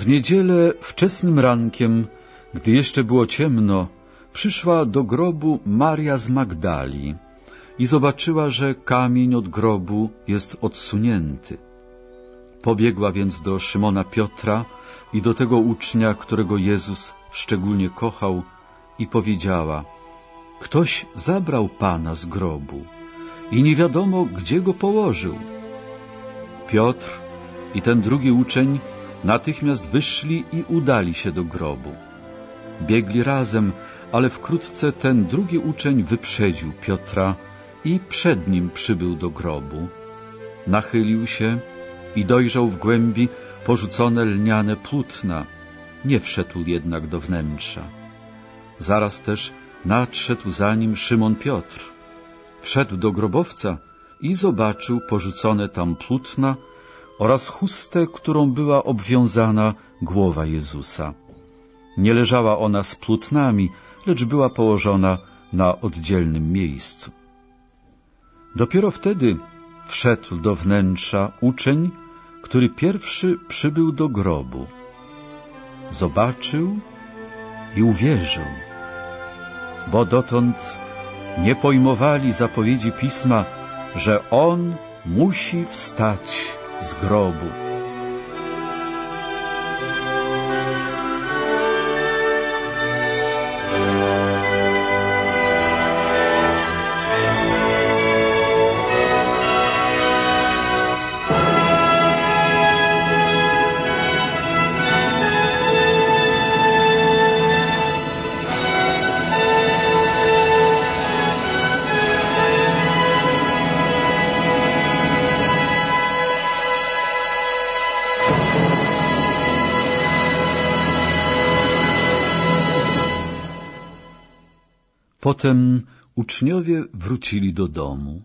W niedzielę wczesnym rankiem, gdy jeszcze było ciemno, przyszła do grobu Maria z Magdali i zobaczyła, że kamień od grobu jest odsunięty. Pobiegła więc do Szymona Piotra i do tego ucznia, którego Jezus szczególnie kochał i powiedziała Ktoś zabrał Pana z grobu i nie wiadomo, gdzie go położył. Piotr i ten drugi uczeń natychmiast wyszli i udali się do grobu. Biegli razem, ale wkrótce ten drugi uczeń wyprzedził Piotra i przed nim przybył do grobu. Nachylił się i dojrzał w głębi porzucone lniane płótna. Nie wszedł jednak do wnętrza. Zaraz też nadszedł za nim Szymon Piotr. Wszedł do grobowca i zobaczył porzucone tam płótna oraz chustę, którą była obwiązana głowa Jezusa. Nie leżała ona z plutnami, lecz była położona na oddzielnym miejscu. Dopiero wtedy wszedł do wnętrza uczeń, który pierwszy przybył do grobu. Zobaczył i uwierzył, bo dotąd nie pojmowali zapowiedzi Pisma, że On musi wstać z gróbu. Potem uczniowie wrócili do domu.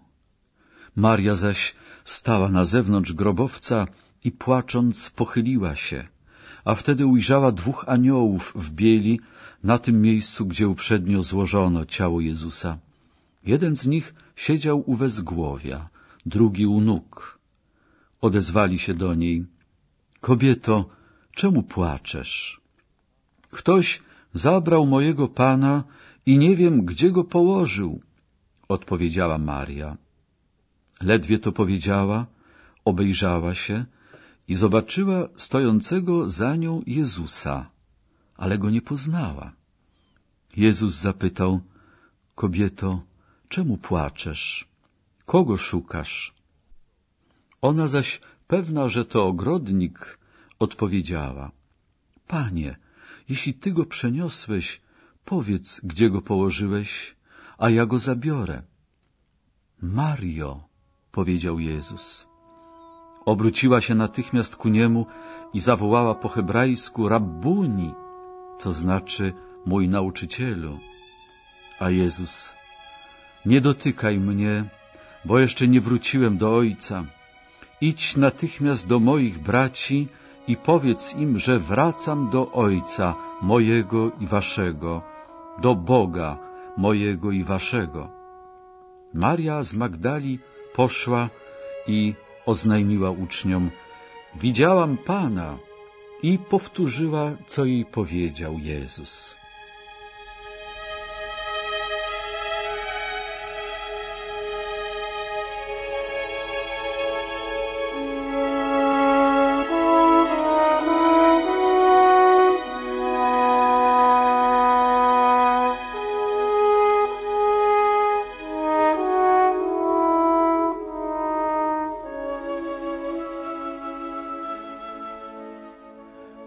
Maria zaś stała na zewnątrz grobowca i płacząc pochyliła się, a wtedy ujrzała dwóch aniołów w bieli na tym miejscu, gdzie uprzednio złożono ciało Jezusa. Jeden z nich siedział u wezgłowia, drugi u nóg. Odezwali się do niej. Kobieto, czemu płaczesz? Ktoś zabrał mojego Pana i nie wiem, gdzie go położył, odpowiedziała Maria. Ledwie to powiedziała, obejrzała się i zobaczyła stojącego za nią Jezusa, ale go nie poznała. Jezus zapytał, kobieto, czemu płaczesz? Kogo szukasz? Ona zaś, pewna, że to ogrodnik, odpowiedziała, Panie, jeśli Ty go przeniosłeś, Powiedz, gdzie go położyłeś, a ja go zabiorę. Mario, powiedział Jezus. Obróciła się natychmiast ku niemu i zawołała po hebrajsku Rabbuni, to znaczy mój nauczycielu. A Jezus, nie dotykaj mnie, bo jeszcze nie wróciłem do Ojca. Idź natychmiast do moich braci i powiedz im, że wracam do Ojca mojego i waszego, do Boga mojego i waszego. Maria z Magdali poszła i oznajmiła uczniom, widziałam Pana i powtórzyła, co jej powiedział Jezus.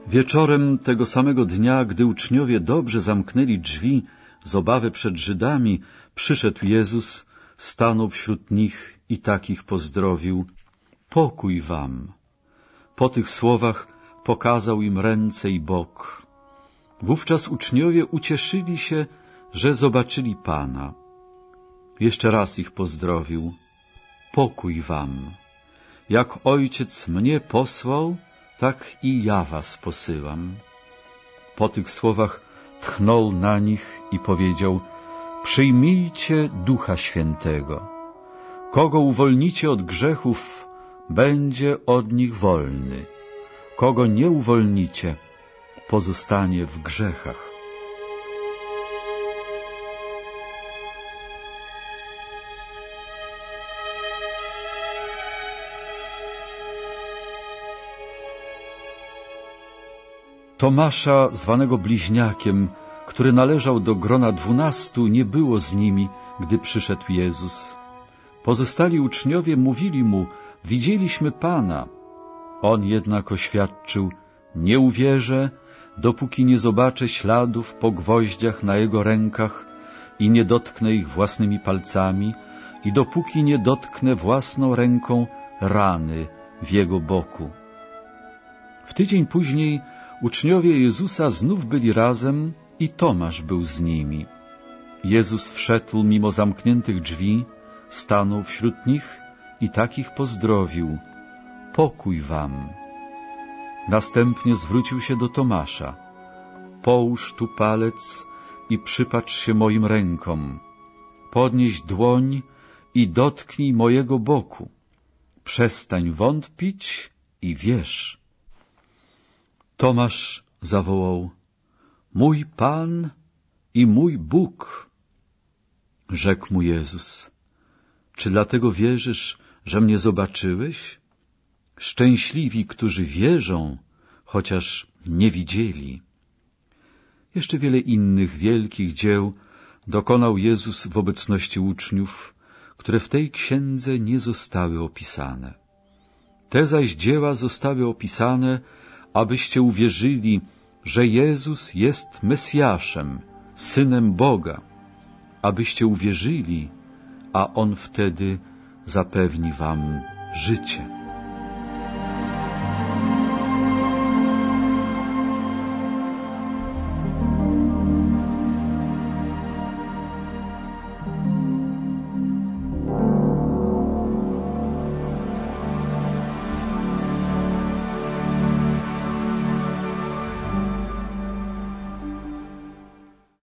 Wieczorem tego samego dnia, gdy uczniowie dobrze zamknęli drzwi z obawy przed Żydami, przyszedł Jezus, stanął wśród nich i takich pozdrowił. Pokój wam! Po tych słowach pokazał im ręce i bok. Wówczas uczniowie ucieszyli się, że zobaczyli Pana. Jeszcze raz ich pozdrowił. Pokój wam! Jak Ojciec mnie posłał, tak i ja was posyłam. Po tych słowach tchnął na nich i powiedział, przyjmijcie Ducha Świętego. Kogo uwolnicie od grzechów, będzie od nich wolny, Kogo nie uwolnicie, pozostanie w grzechach. Tomasza, zwanego bliźniakiem, który należał do grona dwunastu, nie było z nimi, gdy przyszedł Jezus. Pozostali uczniowie mówili mu, widzieliśmy Pana. On jednak oświadczył, nie uwierzę, dopóki nie zobaczę śladów po gwoździach na jego rękach i nie dotknę ich własnymi palcami i dopóki nie dotknę własną ręką rany w jego boku. W tydzień później uczniowie Jezusa znów byli razem i Tomasz był z nimi. Jezus wszedł mimo zamkniętych drzwi, stanął wśród nich i takich pozdrowił. Pokój wam. Następnie zwrócił się do Tomasza. Połóż tu palec i przypatrz się moim rękom. Podnieś dłoń i dotknij mojego boku. Przestań wątpić i wierz. Tomasz zawołał, Mój Pan i mój Bóg. Rzekł mu Jezus, czy dlatego wierzysz, że mnie zobaczyłeś? Szczęśliwi, którzy wierzą, chociaż nie widzieli. Jeszcze wiele innych wielkich dzieł dokonał Jezus w obecności uczniów, które w tej księdze nie zostały opisane. Te zaś dzieła zostały opisane, abyście uwierzyli, że Jezus jest Mesjaszem, Synem Boga, abyście uwierzyli, a On wtedy zapewni wam życie.